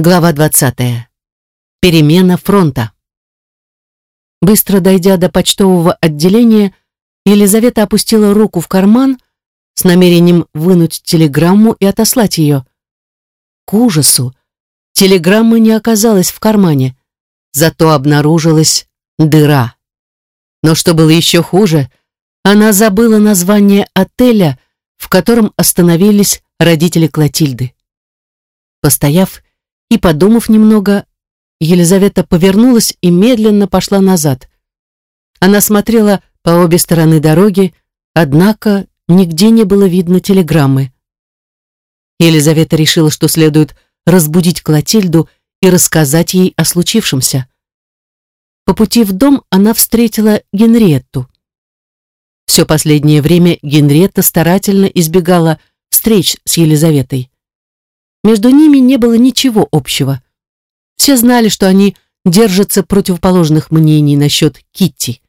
Глава 20. Перемена фронта. Быстро дойдя до почтового отделения, Елизавета опустила руку в карман с намерением вынуть телеграмму и отослать ее. К ужасу, телеграммы не оказалась в кармане, зато обнаружилась дыра. Но что было еще хуже, она забыла название отеля, в котором остановились родители Клотильды. Постояв, и, подумав немного, Елизавета повернулась и медленно пошла назад. Она смотрела по обе стороны дороги, однако нигде не было видно телеграммы. Елизавета решила, что следует разбудить Клотильду и рассказать ей о случившемся. По пути в дом она встретила Генриетту. Все последнее время Генриетта старательно избегала встреч с Елизаветой. Между ними не было ничего общего. Все знали, что они держатся противоположных мнений насчет Китти.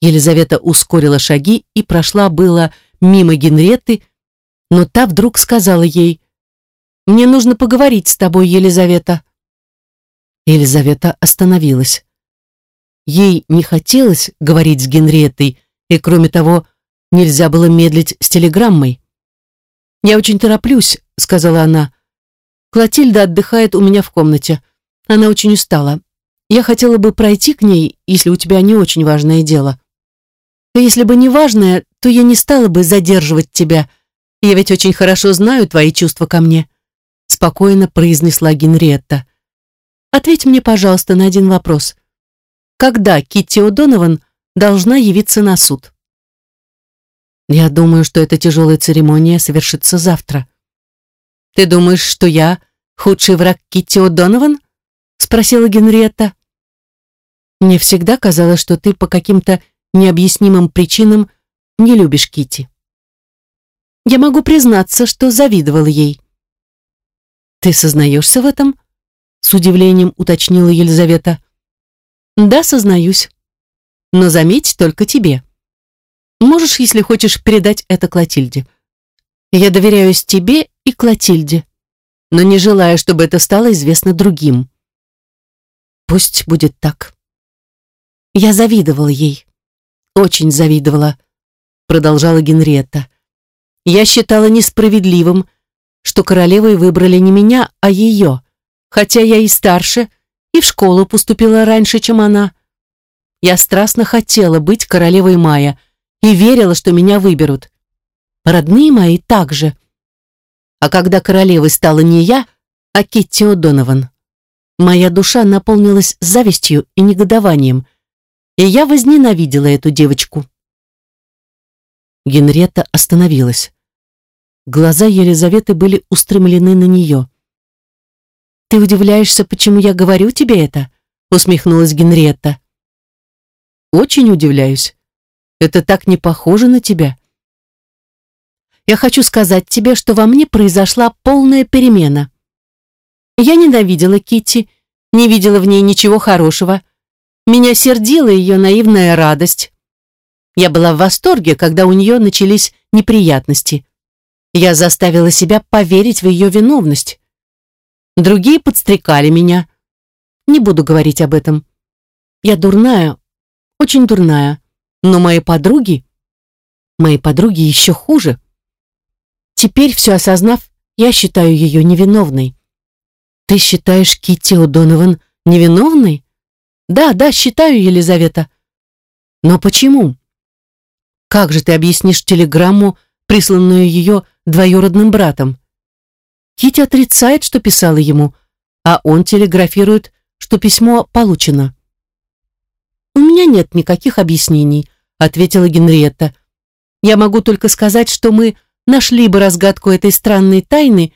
Елизавета ускорила шаги и прошла было мимо Генретты, но та вдруг сказала ей, «Мне нужно поговорить с тобой, Елизавета». Елизавета остановилась. Ей не хотелось говорить с Генреттой, и, кроме того, нельзя было медлить с телеграммой. «Я очень тороплюсь», — сказала она. «Клотильда отдыхает у меня в комнате. Она очень устала. Я хотела бы пройти к ней, если у тебя не очень важное дело. А если бы не важное, то я не стала бы задерживать тебя. Я ведь очень хорошо знаю твои чувства ко мне», — спокойно произнесла Генриетта. «Ответь мне, пожалуйста, на один вопрос. Когда Китти О'Донован должна явиться на суд?» Я думаю, что эта тяжелая церемония совершится завтра. Ты думаешь, что я худший враг Китти О'Донован? Спросила Генриетта. Мне всегда казалось, что ты по каким-то необъяснимым причинам не любишь Китти. Я могу признаться, что завидовала ей. Ты сознаешься в этом? С удивлением уточнила Елизавета. Да, сознаюсь. Но заметь только тебе. Можешь, если хочешь, передать это Клотильде. Я доверяюсь тебе и Клотильде, но не желаю, чтобы это стало известно другим. Пусть будет так. Я завидовала ей. Очень завидовала, продолжала Генриетта. Я считала несправедливым, что королевой выбрали не меня, а ее, хотя я и старше, и в школу поступила раньше, чем она. Я страстно хотела быть королевой Майя, и верила, что меня выберут. Родные мои также. А когда королевой стала не я, а Китти О'Донован, моя душа наполнилась завистью и негодованием, и я возненавидела эту девочку. Генрета остановилась. Глаза Елизаветы были устремлены на нее. «Ты удивляешься, почему я говорю тебе это?» усмехнулась Генриетта. «Очень удивляюсь. Это так не похоже на тебя. Я хочу сказать тебе, что во мне произошла полная перемена. Я ненавидела Китти, не видела в ней ничего хорошего. Меня сердила ее наивная радость. Я была в восторге, когда у нее начались неприятности. Я заставила себя поверить в ее виновность. Другие подстрекали меня. Не буду говорить об этом. Я дурная, очень дурная. Но мои подруги... Мои подруги еще хуже. Теперь, все осознав, я считаю ее невиновной. Ты считаешь Китти О'Донован невиновной? Да, да, считаю, Елизавета. Но почему? Как же ты объяснишь телеграмму, присланную ее двоюродным братом? Китти отрицает, что писала ему, а он телеграфирует, что письмо получено. «У меня нет никаких объяснений», — ответила Генриетта. «Я могу только сказать, что мы нашли бы разгадку этой странной тайны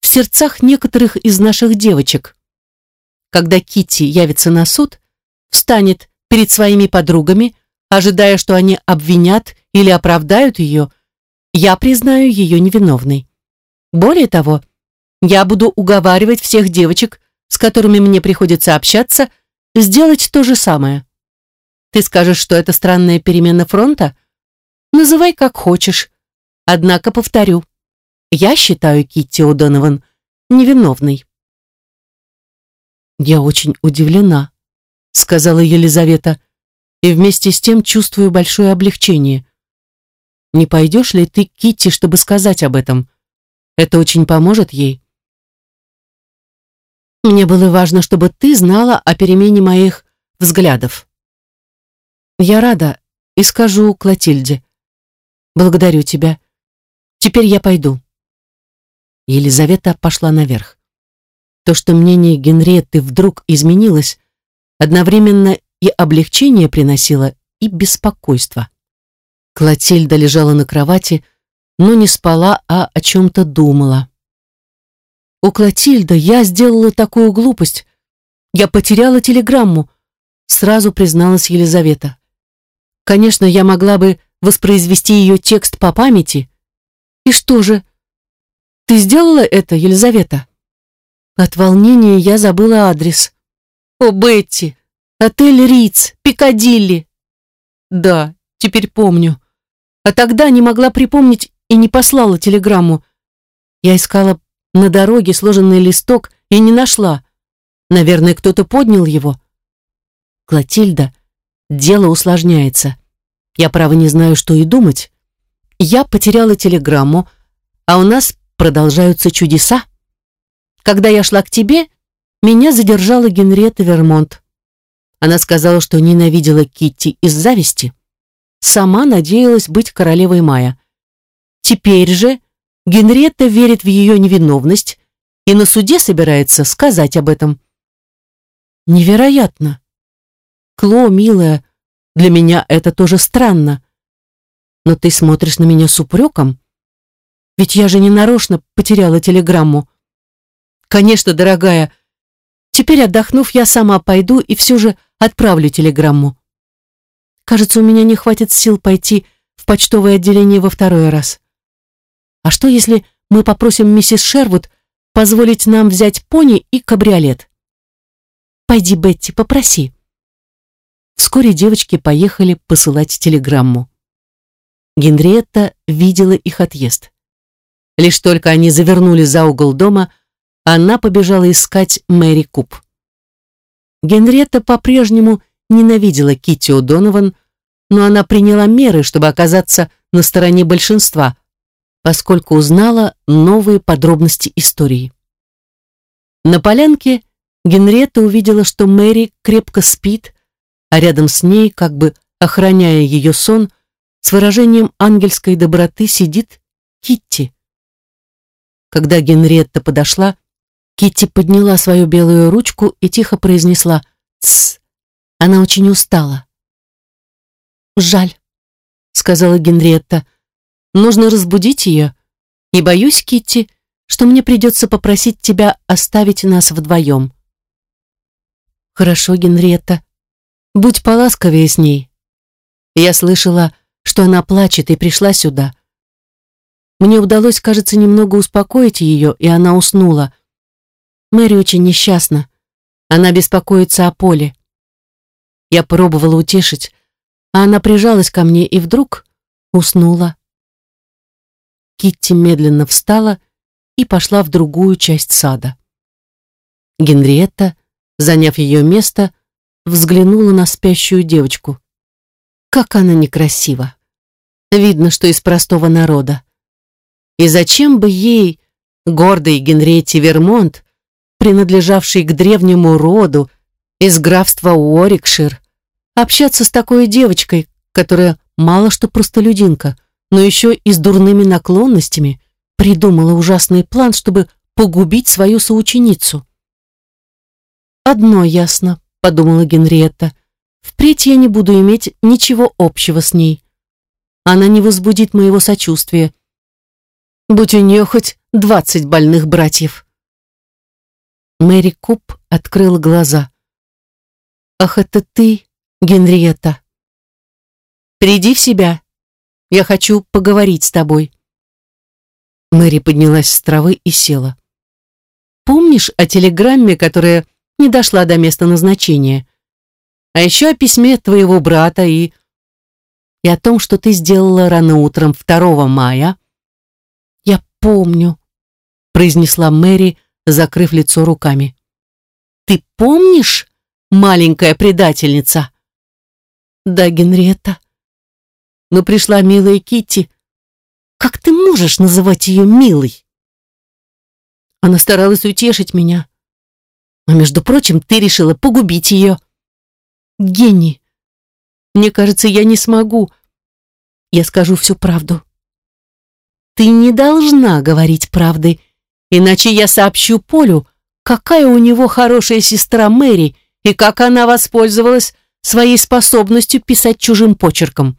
в сердцах некоторых из наших девочек. Когда Китти явится на суд, встанет перед своими подругами, ожидая, что они обвинят или оправдают ее, я признаю ее невиновной. Более того, я буду уговаривать всех девочек, с которыми мне приходится общаться, сделать то же самое. Ты скажешь, что это странная перемена фронта? Называй как хочешь. Однако повторю, я считаю Китти О'Донован невиновной. «Я очень удивлена», — сказала Елизавета, «и вместе с тем чувствую большое облегчение. Не пойдешь ли ты к Китти, чтобы сказать об этом? Это очень поможет ей». «Мне было важно, чтобы ты знала о перемене моих взглядов». «Я рада и скажу Клотильде. Благодарю тебя. Теперь я пойду». Елизавета пошла наверх. То, что мнение Генриетты вдруг изменилось, одновременно и облегчение приносило, и беспокойство. Клотильда лежала на кровати, но не спала, а о чем-то думала. «У Клотильда я сделала такую глупость. Я потеряла телеграмму», сразу призналась Елизавета. «Конечно, я могла бы воспроизвести ее текст по памяти. И что же? Ты сделала это, Елизавета?» От волнения я забыла адрес. «О, Бетти! Отель Риц, Пикадилли!» «Да, теперь помню. А тогда не могла припомнить и не послала телеграмму. Я искала на дороге сложенный листок и не нашла. Наверное, кто-то поднял его. Клотильда, дело усложняется. Я, право, не знаю, что и думать. Я потеряла телеграмму, а у нас продолжаются чудеса. Когда я шла к тебе, меня задержала Генриетта Вермонт. Она сказала, что ненавидела Китти из зависти. Сама надеялась быть королевой Мая. Теперь же Генриетта верит в ее невиновность и на суде собирается сказать об этом. Невероятно. Кло, милая, для меня это тоже странно. Но ты смотришь на меня с упреком? Ведь я же не нарочно потеряла телеграмму. «Конечно, дорогая. Теперь, отдохнув, я сама пойду и все же отправлю телеграмму. Кажется, у меня не хватит сил пойти в почтовое отделение во второй раз. А что, если мы попросим миссис Шервуд позволить нам взять пони и кабриолет? Пойди, Бетти, попроси». Вскоре девочки поехали посылать телеграмму. Генриетта видела их отъезд. Лишь только они завернули за угол дома, она побежала искать Мэри Куб. Генриетта по-прежнему ненавидела Китти О'Донован, но она приняла меры, чтобы оказаться на стороне большинства, поскольку узнала новые подробности истории. На полянке Генриетта увидела, что Мэри крепко спит, а рядом с ней, как бы охраняя ее сон, с выражением ангельской доброты сидит Китти. Когда Генриетта подошла, Китти подняла свою белую ручку и тихо произнесла «Тсс». Она очень устала. «Жаль», — сказала Генриетта. «Нужно разбудить ее. И боюсь, Китти, что мне придется попросить тебя оставить нас вдвоем». «Хорошо, Генриетта. Будь поласковее с ней. Я слышала, что она плачет и пришла сюда. Мне удалось, кажется, немного успокоить ее, и она уснула. Мэри очень несчастна. Она беспокоится о Поле. Я пробовала утешить, а она прижалась ко мне и вдруг уснула. Китти медленно встала и пошла в другую часть сада. Генриетта, заняв ее место, взглянула на спящую девочку. Как она некрасива. Видно, что из простого народа. И зачем бы ей, гордой Генриетте Вермонт, принадлежавший к древнему роду из графства Уорикшир, общаться с такой девочкой, которая мало что простолюдинка, но еще и с дурными наклонностями, придумала ужасный план, чтобы погубить свою соученицу. «Одно ясно», — подумала Генриетта, — «впредь я не буду иметь ничего общего с ней. Она не возбудит моего сочувствия. Будь у нее хоть двадцать больных братьев». Мэри Куб открыла глаза. «Ах, это ты, Генриетта!» «Приди в себя. Я хочу поговорить с тобой». Мэри поднялась с травы и села. «Помнишь о телеграмме, которая не дошла до места назначения? А еще о письме твоего брата и... и о том, что ты сделала рано утром 2 мая?» «Я помню», — произнесла Мэри, закрыв лицо руками. Ты помнишь, маленькая предательница?» «Да, Генриетта. Но пришла милая Китти. Как ты можешь называть ее милой?» Она старалась утешить меня. А между прочим, ты решила погубить ее. Гений. Мне кажется, я не смогу. Я скажу всю правду. Ты не должна говорить правды, иначе я сообщу Полю, какая у него хорошая сестра Мэри и как она воспользовалась своей способностью писать чужим почерком.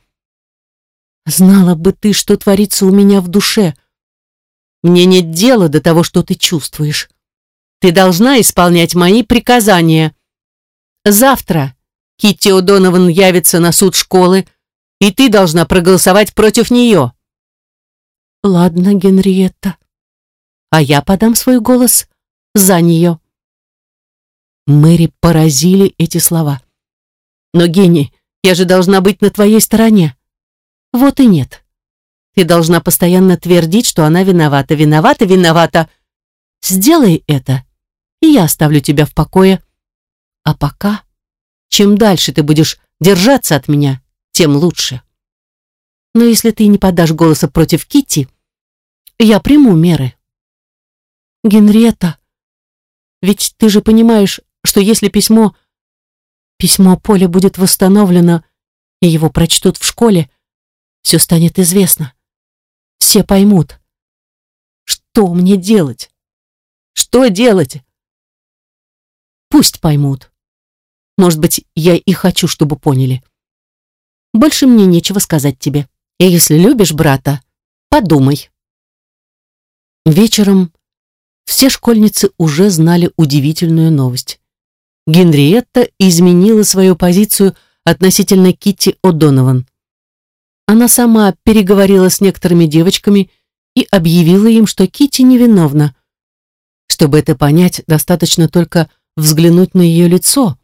Знала бы ты, что творится у меня в душе. Мне нет дела до того, что ты чувствуешь. Ты должна исполнять мои приказания. Завтра Китти О'Донован явится на суд школы, и ты должна проголосовать против нее. Ладно, Генриетта. А я подам свой голос за нее. Мэри поразили эти слова. Но, Генни, я же должна быть на твоей стороне. Вот и нет. Ты должна постоянно твердить, что она виновата, виновата, виновата. Сделай это, и я оставлю тебя в покое. А пока, чем дальше ты будешь держаться от меня, тем лучше. Но если ты не подашь голоса против Китти, я приму меры. Генриетта, ведь ты же понимаешь, что если письмо... Письмо Поля будет восстановлено, и его прочтут в школе, все станет известно. Все поймут. Что мне делать? Что делать? Пусть поймут. Может быть, я и хочу, чтобы поняли. Больше мне нечего сказать тебе. И если любишь брата, подумай. Вечером все школьницы уже знали удивительную новость. Генриетта изменила свою позицию относительно Китти О'Донован. Она сама переговорила с некоторыми девочками и объявила им, что Китти невиновна. Чтобы это понять, достаточно только взглянуть на ее лицо.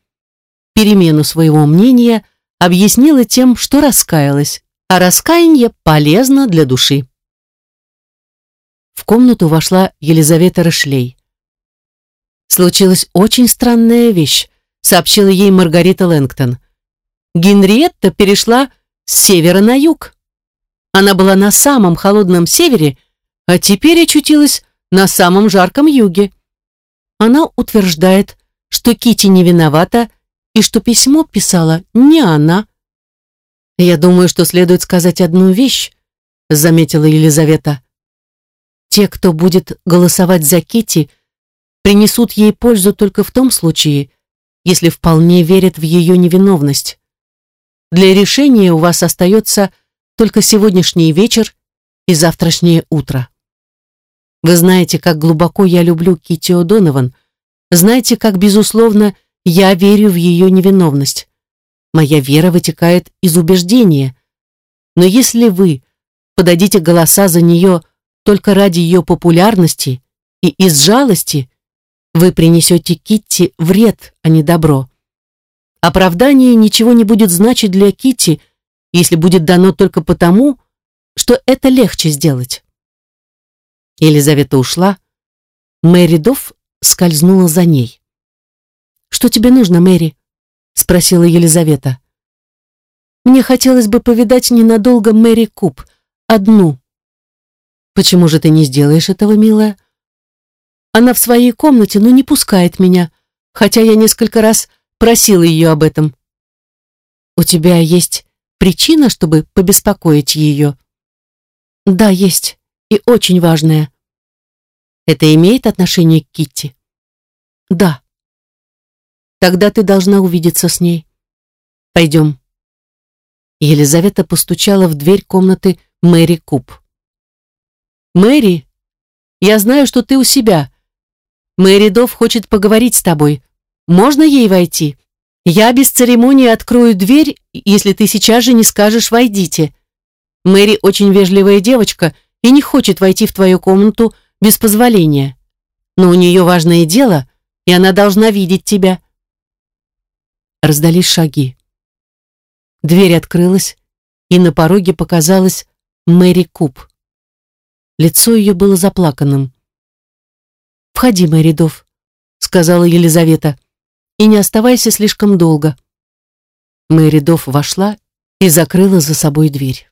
Перемену своего мнения объяснила тем, что раскаялась, а раскаяние полезно для души. В комнату вошла Елизавета Рышлей. «Случилась очень странная вещь», сообщила ей Маргарита Лэнгтон. Генриетта перешла с севера на юг. Она была на самом холодном севере, а теперь очутилась на самом жарком юге. Она утверждает, что Кити не виновата и что письмо писала не она. «Я думаю, что следует сказать одну вещь», — заметила Елизавета. «Те, кто будет голосовать за Кити, принесут ей пользу только в том случае, если вполне верят в ее невиновность. Для решения у вас остается только сегодняшний вечер и завтрашнее утро. Вы знаете, как глубоко я люблю Кити О'Донован, знаете, как, безусловно, я верю в ее невиновность. Моя вера вытекает из убеждения. Но если вы подадите голоса за нее только ради ее популярности и из жалости, вы принесете Китти вред, а не добро. Оправдание ничего не будет значить для Китти, если будет дано только потому, что это легче сделать. Елизавета ушла. Мэри Дофф скользнула за ней. «Что тебе нужно, Мэри?» — спросила Елизавета. «Мне хотелось бы повидать ненадолго Мэри Куб, одну». «Почему же ты не сделаешь этого, милая?» «Она в своей комнате, но не пускает меня, хотя я несколько раз просила ее об этом». «У тебя есть причина, чтобы побеспокоить ее?» «Да, есть, и очень важная. Это имеет отношение к Китти? Да. Тогда ты должна увидеться с ней. Пойдем. Елизавета постучала в дверь комнаты Мэри Куб. «Мэри, я знаю, что ты у себя. Мэри Дов хочет поговорить с тобой. Можно ей войти? Я без церемонии открою дверь, если ты сейчас же не скажешь «войдите». Мэри очень вежливая девочка и не хочет войти в твою комнату без позволения. Но у нее важное дело, и она должна видеть тебя. Раздались шаги. Дверь открылась, и на пороге показалась Мэри Куб. Лицо ее было заплаканным. «Входи, Мэри Дов», — сказала Елизавета. и не оставайся слишком долго». Мэри Дофф вошла и закрыла за собой дверь.